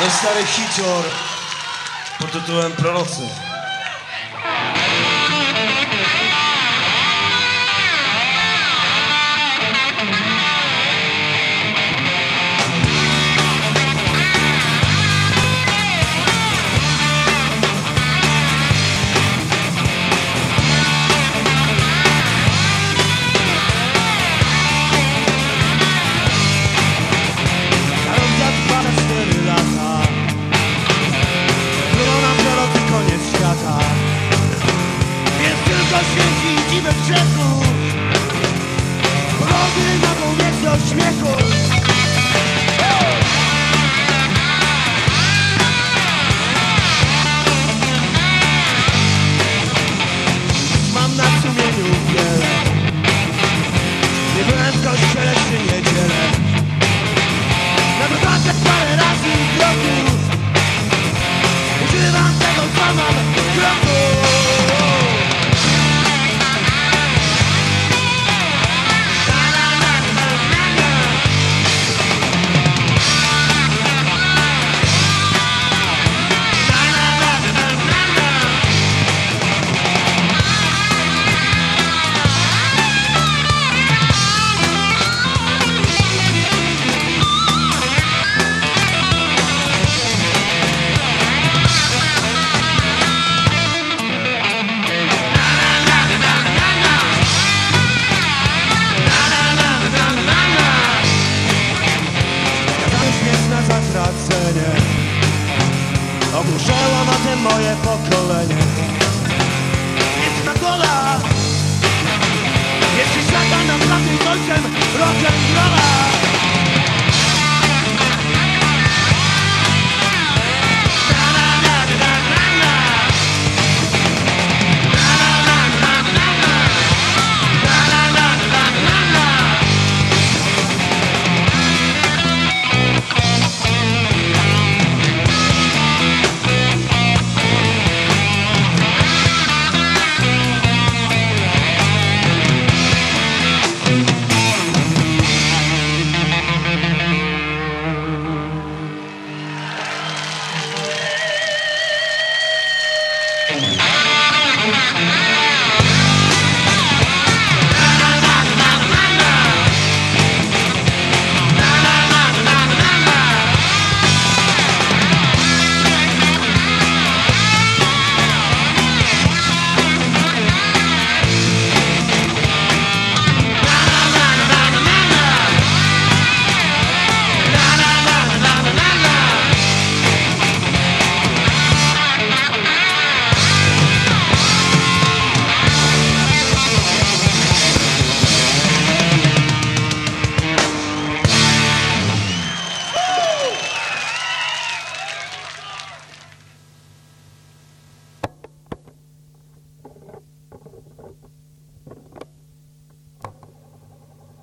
To jest stary hicior pod tytułem Prorocy. Grzechu. Wody na powietrze śmiechu. Mam na sumieniu wiele Na tym moje pokolenie. Jest na gola Jeśli szatan nam za tym ojcem rock'n'rolla